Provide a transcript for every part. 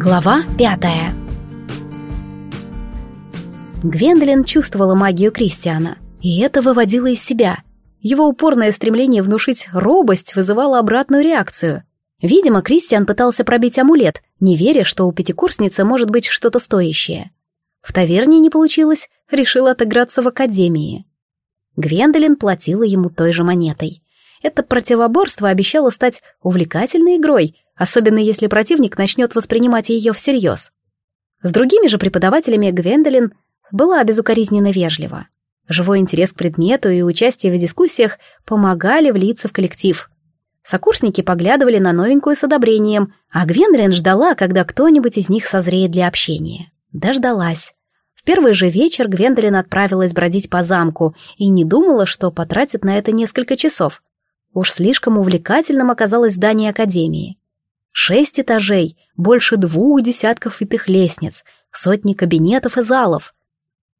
Глава пятая Гвендолин чувствовала магию Кристиана, и это выводило из себя. Его упорное стремление внушить робость вызывало обратную реакцию. Видимо, Кристиан пытался пробить амулет, не веря, что у пятикурсницы может быть что-то стоящее. В таверне не получилось, решил отыграться в академии. Гвендолин платила ему той же монетой. Это противоборство обещало стать увлекательной игрой, особенно если противник начнет воспринимать ее всерьез. С другими же преподавателями Гвендолин была безукоризненно вежлива. Живой интерес к предмету и участие в дискуссиях помогали влиться в коллектив. Сокурсники поглядывали на новенькую с одобрением, а Гвендлин ждала, когда кто-нибудь из них созреет для общения. Дождалась. В первый же вечер Гвендолин отправилась бродить по замку и не думала, что потратит на это несколько часов. Уж слишком увлекательным оказалось здание Академии. Шесть этажей, больше двух десятков витых лестниц, сотни кабинетов и залов.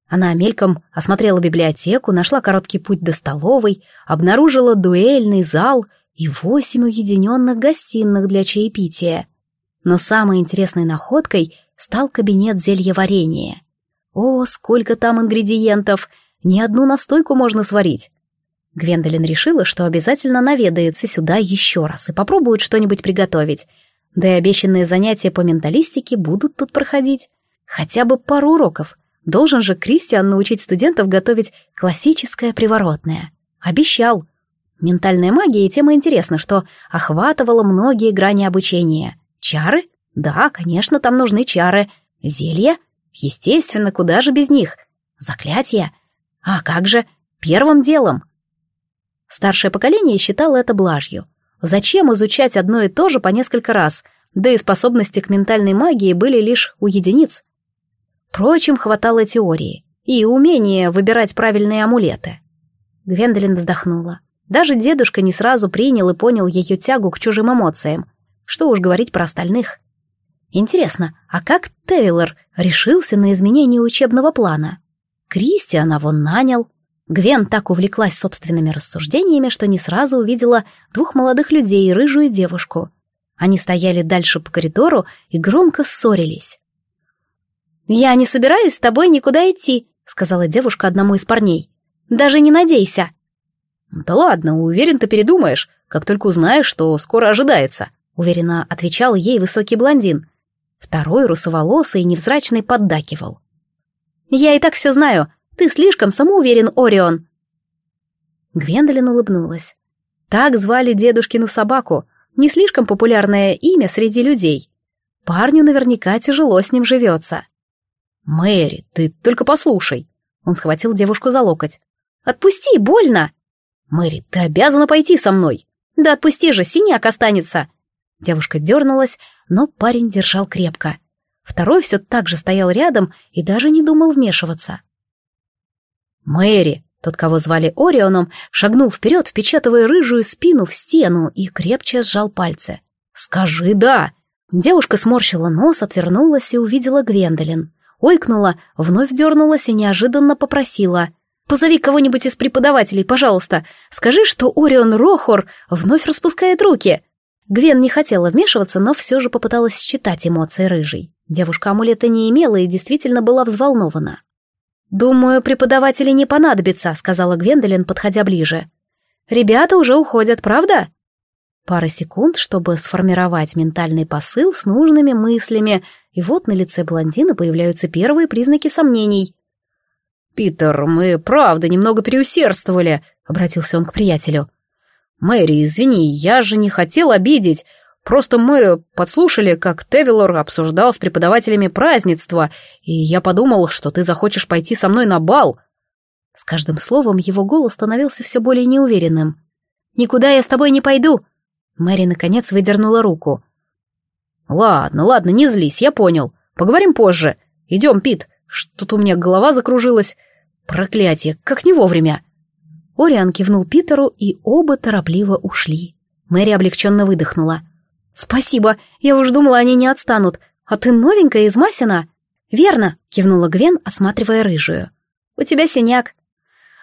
Она мельком осмотрела библиотеку, нашла короткий путь до столовой, обнаружила дуэльный зал и восемь уединенных гостиных для чаепития. Но самой интересной находкой стал кабинет зельеварения. О, сколько там ингредиентов! Ни одну настойку можно сварить. Гвендолин решила, что обязательно наведается сюда еще раз и попробует что-нибудь приготовить. Да и обещанные занятия по менталистике будут тут проходить. Хотя бы пару уроков. Должен же Кристиан научить студентов готовить классическое приворотное. Обещал. Ментальная магия и тема интересна, что охватывала многие грани обучения. Чары? Да, конечно, там нужны чары. Зелья? Естественно, куда же без них? Заклятия? А как же? Первым делом. Старшее поколение считало это блажью. Зачем изучать одно и то же по несколько раз? Да и способности к ментальной магии были лишь у единиц. Впрочем, хватало теории и умения выбирать правильные амулеты. Гвендолин вздохнула. Даже дедушка не сразу принял и понял ее тягу к чужим эмоциям. Что уж говорить про остальных. Интересно, а как Тевилор решился на изменение учебного плана? Кристиан его нанял, Гвен так увлеклась собственными рассуждениями, что не сразу увидела двух молодых людей и рыжую девушку. Они стояли дальше по коридору и громко ссорились. «Я не собираюсь с тобой никуда идти», — сказала девушка одному из парней. «Даже не надейся». «Да ладно, уверен, ты передумаешь, как только узнаешь, что скоро ожидается», — уверенно отвечал ей высокий блондин. Второй, русоволосый и невзрачный, поддакивал. «Я и так все знаю. Ты слишком самоуверен, Орион!» Гвендолин улыбнулась. Так звали дедушкину собаку, не слишком популярное имя среди людей. Парню наверняка тяжело с ним живется. «Мэри, ты только послушай!» Он схватил девушку за локоть. «Отпусти, больно!» «Мэри, ты обязана пойти со мной!» «Да отпусти же, синяк останется!» Девушка дернулась, но парень держал крепко. Второй все так же стоял рядом и даже не думал вмешиваться. Мэри, тот, кого звали Орионом, шагнул вперед, впечатывая рыжую спину в стену и крепче сжал пальцы. «Скажи «да». Девушка сморщила нос, отвернулась и увидела Гвендолин. Ойкнула, вновь дернулась и неожиданно попросила. «Позови кого-нибудь из преподавателей, пожалуйста. Скажи, что Орион Рохор вновь распускает руки». Гвен не хотела вмешиваться, но все же попыталась считать эмоции рыжей. Девушка амулета не имела и действительно была взволнована. «Думаю, преподаватели не понадобится», — сказала Гвендолин, подходя ближе. «Ребята уже уходят, правда?» Пара секунд, чтобы сформировать ментальный посыл с нужными мыслями, и вот на лице блондина появляются первые признаки сомнений. «Питер, мы правда немного переусердствовали», — обратился он к приятелю. «Мэри, извини, я же не хотел обидеть. Просто мы подслушали, как Тевилор обсуждал с преподавателями празднества, и я подумал, что ты захочешь пойти со мной на бал». С каждым словом его голос становился все более неуверенным. «Никуда я с тобой не пойду!» Мэри, наконец, выдернула руку. «Ладно, ладно, не злись, я понял. Поговорим позже. Идем, Пит. Что-то у меня голова закружилась. Проклятие, как не вовремя!» Ориан кивнул Питеру, и оба торопливо ушли. Мэри облегченно выдохнула. «Спасибо, я уж думала, они не отстанут. А ты новенькая из Масина?» «Верно», — кивнула Гвен, осматривая рыжую. «У тебя синяк».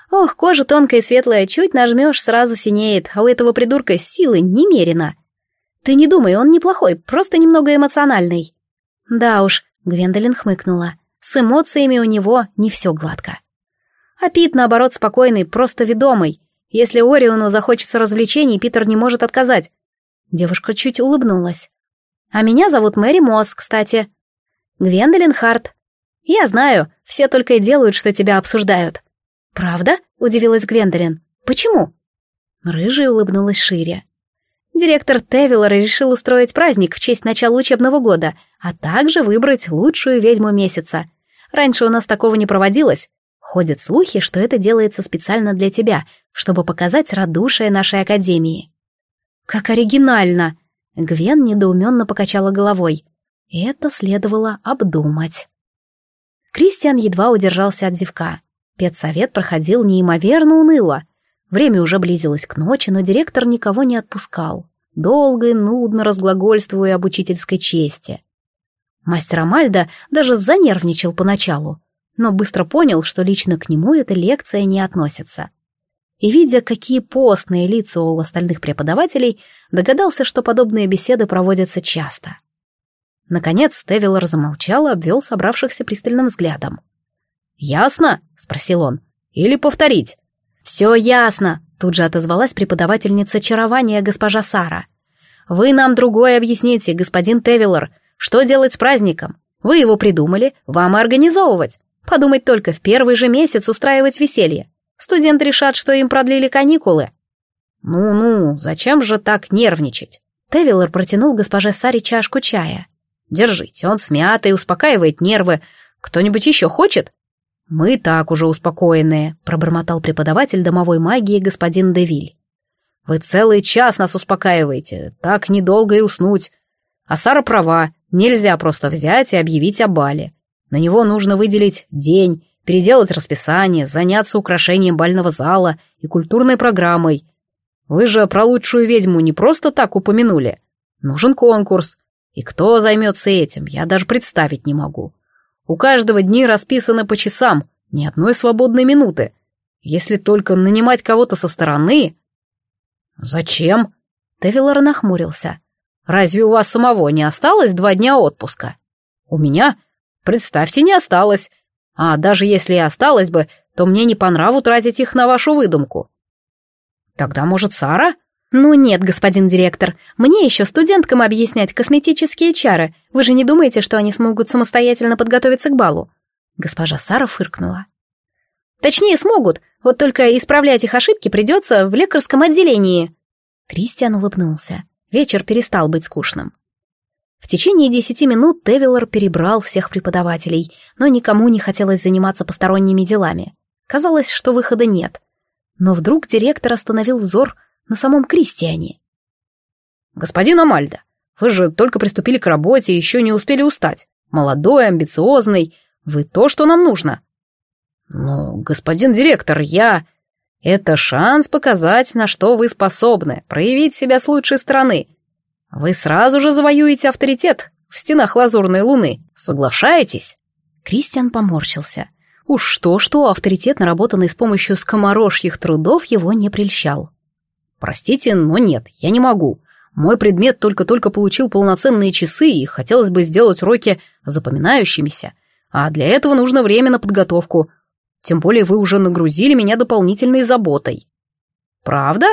«Ох, кожа тонкая и светлая, чуть нажмешь, сразу синеет, а у этого придурка силы немерено». «Ты не думай, он неплохой, просто немного эмоциональный». Да уж, Гвендолин хмыкнула. С эмоциями у него не все гладко. А Пит, наоборот, спокойный, просто ведомый. Если Ориону захочется развлечений, Питер не может отказать. Девушка чуть улыбнулась. А меня зовут Мэри Мосс, кстати. Гвендолин Харт. Я знаю, все только и делают, что тебя обсуждают. Правда? Удивилась Гвендолин. Почему? Рыжая улыбнулась шире. Директор Тевиллер решил устроить праздник в честь начала учебного года, а также выбрать лучшую ведьму месяца. Раньше у нас такого не проводилось. Ходят слухи, что это делается специально для тебя, чтобы показать радушие нашей академии. Как оригинально! Гвен недоуменно покачала головой. Это следовало обдумать. Кристиан едва удержался от зевка. Педсовет проходил неимоверно уныло — Время уже близилось к ночи, но директор никого не отпускал, долго и нудно разглагольствуя об учительской чести. Мастер Амальда даже занервничал поначалу, но быстро понял, что лично к нему эта лекция не относится. И, видя, какие постные лица у остальных преподавателей, догадался, что подобные беседы проводятся часто. Наконец Тевиллер замолчал и обвел собравшихся пристальным взглядом. «Ясно?» — спросил он. «Или повторить?» «Все ясно», — тут же отозвалась преподавательница чарования госпожа Сара. «Вы нам другое объясните, господин Тевиллер, что делать с праздником? Вы его придумали, вам и организовывать. Подумать только, в первый же месяц устраивать веселье. Студенты решат, что им продлили каникулы». «Ну-ну, зачем же так нервничать?» Тевиллер протянул госпоже Саре чашку чая. «Держите, он смятый, успокаивает нервы. Кто-нибудь еще хочет?» «Мы так уже успокоенные», — пробормотал преподаватель домовой магии господин Девиль. «Вы целый час нас успокаиваете, так недолго и уснуть. А Сара права, нельзя просто взять и объявить о бале. На него нужно выделить день, переделать расписание, заняться украшением бального зала и культурной программой. Вы же про лучшую ведьму не просто так упомянули. Нужен конкурс. И кто займется этим, я даже представить не могу. У каждого дни расписаны по часам, ни одной свободной минуты. Если только нанимать кого-то со стороны... Зачем? Тевилор нахмурился. Разве у вас самого не осталось два дня отпуска? У меня? Представьте, не осталось. А даже если и осталось бы, то мне не по нраву тратить их на вашу выдумку. Тогда, может, Сара? «Ну нет, господин директор, мне еще студенткам объяснять косметические чары. Вы же не думаете, что они смогут самостоятельно подготовиться к балу?» Госпожа Сара фыркнула. «Точнее, смогут, вот только исправлять их ошибки придется в лекарском отделении». Кристиан улыбнулся. Вечер перестал быть скучным. В течение десяти минут Тевиллер перебрал всех преподавателей, но никому не хотелось заниматься посторонними делами. Казалось, что выхода нет. Но вдруг директор остановил взор на самом Кристиане. «Господин Амальда, вы же только приступили к работе и еще не успели устать. Молодой, амбициозный, вы то, что нам нужно». «Ну, господин директор, я...» «Это шанс показать, на что вы способны, проявить себя с лучшей стороны. Вы сразу же завоюете авторитет в стенах лазурной луны. Соглашаетесь?» Кристиан поморщился. Уж что-что, авторитет, наработанный с помощью скоморожьих трудов, его не прельщал. Простите, но нет, я не могу. Мой предмет только-только получил полноценные часы, и хотелось бы сделать уроки запоминающимися. А для этого нужно время на подготовку. Тем более вы уже нагрузили меня дополнительной заботой. Правда?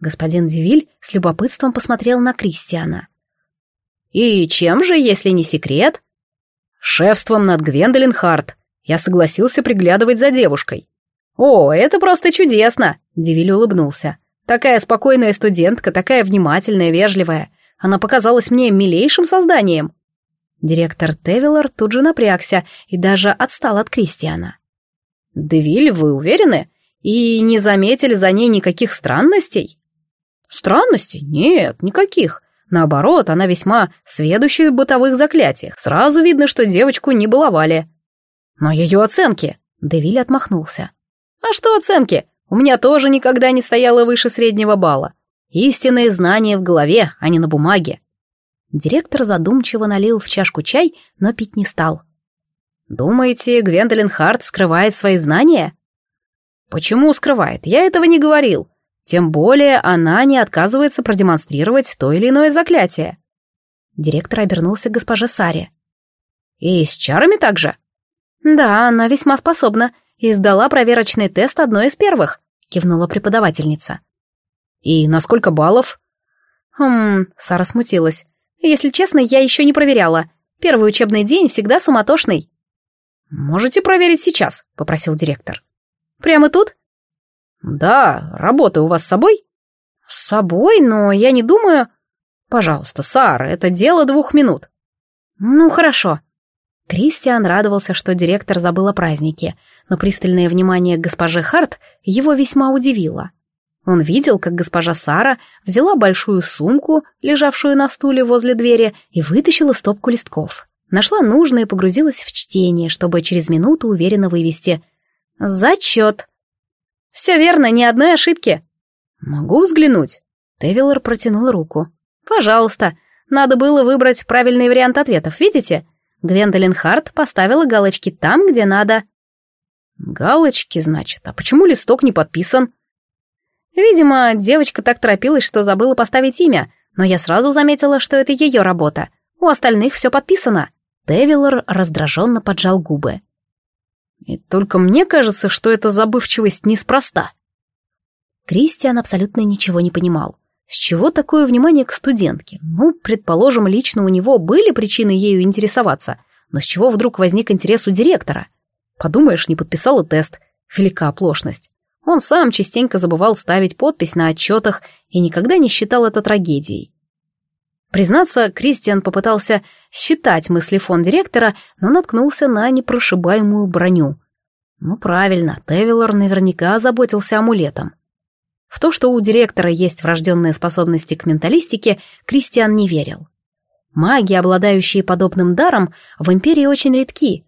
Господин Девиль с любопытством посмотрел на Кристиана. И чем же, если не секрет? Шефством над Гвендолин Харт. Я согласился приглядывать за девушкой. О, это просто чудесно, Девиль улыбнулся. Такая спокойная студентка, такая внимательная, вежливая. Она показалась мне милейшим созданием. Директор Тевиллер тут же напрягся и даже отстал от Кристиана. «Девиль, вы уверены? И не заметили за ней никаких странностей?» «Странностей? Нет, никаких. Наоборот, она весьма сведущая в бытовых заклятиях. Сразу видно, что девочку не баловали». «Но ее оценки?» Девиль отмахнулся. «А что оценки? У меня тоже никогда не стояло выше среднего балла. Истинные знания в голове, а не на бумаге. Директор задумчиво налил в чашку чай, но пить не стал. «Думаете, Гвендолин Харт скрывает свои знания?» «Почему скрывает? Я этого не говорил. Тем более она не отказывается продемонстрировать то или иное заклятие». Директор обернулся к госпоже Саре. И с чарами также? Да, она весьма способна и сдала проверочный тест одной из первых, кивнула преподавательница. И на сколько баллов? Хм, Сара смутилась. Если честно, я еще не проверяла. Первый учебный день всегда суматошный. Можете проверить сейчас, попросил директор. Прямо тут? Да, работа у вас с собой? С собой, но я не думаю... Пожалуйста, Сара, это дело двух минут. Ну, хорошо. Кристиан радовался, что директор забыл о празднике, но пристальное внимание госпожи Харт его весьма удивило. Он видел, как госпожа Сара взяла большую сумку, лежавшую на стуле возле двери, и вытащила стопку листков. Нашла нужное и погрузилась в чтение, чтобы через минуту уверенно вывести «Зачет!» «Все верно, ни одной ошибки!» «Могу взглянуть?» Тевилор протянул руку. «Пожалуйста. Надо было выбрать правильный вариант ответов, видите? Гвендолин Харт поставила галочки там, где надо». «Галочки, значит. А почему листок не подписан?» «Видимо, девочка так торопилась, что забыла поставить имя, но я сразу заметила, что это ее работа. У остальных все подписано». Тевилор раздраженно поджал губы. «И только мне кажется, что эта забывчивость неспроста». Кристиан абсолютно ничего не понимал. С чего такое внимание к студентке? Ну, предположим, лично у него были причины ею интересоваться, но с чего вдруг возник интерес у директора? Подумаешь, не подписала тест. Велика оплошность. Он сам частенько забывал ставить подпись на отчетах и никогда не считал это трагедией. Признаться, Кристиан попытался считать мыслефон директора, но наткнулся на непрошибаемую броню. Ну правильно, Тевилор наверняка озаботился амулетом. В то, что у директора есть врожденные способности к менталистике, Кристиан не верил. Маги, обладающие подобным даром, в империи очень редки.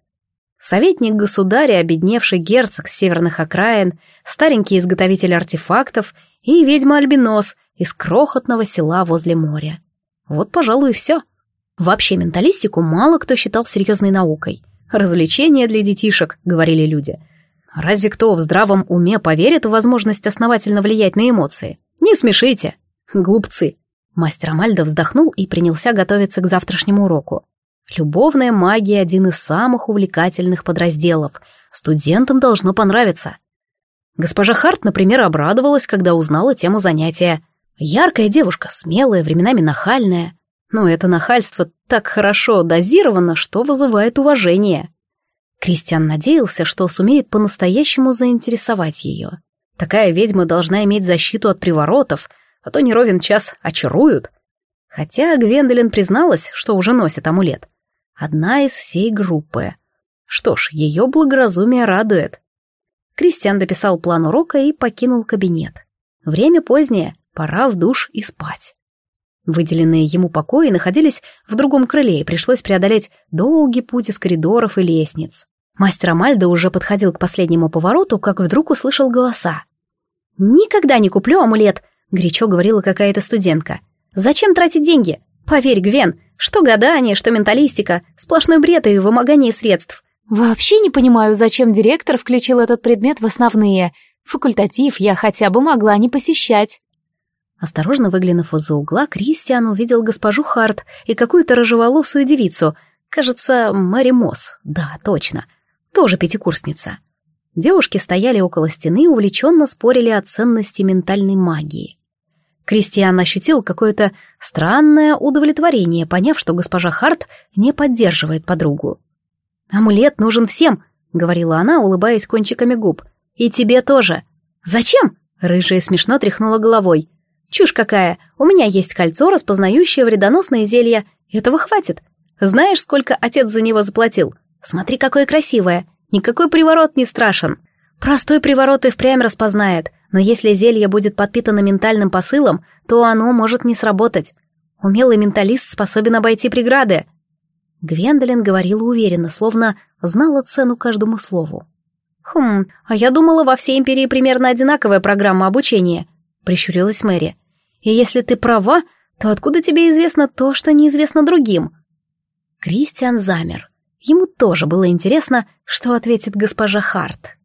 Советник государя, обедневший герцог с северных окраин, старенький изготовитель артефактов и ведьма-альбинос из крохотного села возле моря. Вот, пожалуй, и все. Вообще менталистику мало кто считал серьезной наукой. «Развлечение для детишек», — говорили люди — Разве кто в здравом уме поверит в возможность основательно влиять на эмоции? Не смешите. Глупцы. Мастер Амальдо вздохнул и принялся готовиться к завтрашнему уроку. Любовная магия — один из самых увлекательных подразделов. Студентам должно понравиться. Госпожа Харт, например, обрадовалась, когда узнала тему занятия. Яркая девушка, смелая, временами нахальная. Но это нахальство так хорошо дозировано, что вызывает уважение. Кристиан надеялся, что сумеет по-настоящему заинтересовать ее. Такая ведьма должна иметь защиту от приворотов, а то не ровен час очаруют. Хотя Гвендолин призналась, что уже носит амулет. Одна из всей группы. Что ж, ее благоразумие радует. Кристиан дописал план урока и покинул кабинет. Время позднее, пора в душ и спать. Выделенные ему покои находились в другом крыле, и пришлось преодолеть долгий путь из коридоров и лестниц. Мастер Амальдо уже подходил к последнему повороту, как вдруг услышал голоса. «Никогда не куплю амулет», — горячо говорила какая-то студентка. «Зачем тратить деньги? Поверь, Гвен, что гадание, что менталистика, сплошной бред и вымогание средств. Вообще не понимаю, зачем директор включил этот предмет в основные. Факультатив я хотя бы могла не посещать». Осторожно выглянув из-за угла, Кристиан увидел госпожу Харт и какую-то рыжеволосую девицу. Кажется, Мэри Мосс. Да, точно тоже пятикурсница. Девушки стояли около стены и увлеченно спорили о ценности ментальной магии. Кристиан ощутил какое-то странное удовлетворение, поняв, что госпожа Харт не поддерживает подругу. «Амулет нужен всем», — говорила она, улыбаясь кончиками губ. «И тебе тоже». «Зачем?» — рыжая смешно тряхнула головой. «Чушь какая! У меня есть кольцо, распознающее вредоносные зелья. Этого хватит. Знаешь, сколько отец за него заплатил? Смотри, какое красивое. Никакой приворот не страшен. Простой приворот и впрямь распознает, но если зелье будет подпитано ментальным посылом, то оно может не сработать. Умелый менталист способен обойти преграды. Гвендолин говорила уверенно, словно знала цену каждому слову. «Хм, а я думала, во всей империи примерно одинаковая программа обучения», — прищурилась Мэри. «И если ты права, то откуда тебе известно то, что неизвестно другим?» Кристиан замер. Ему тоже было интересно, что ответит госпожа Харт.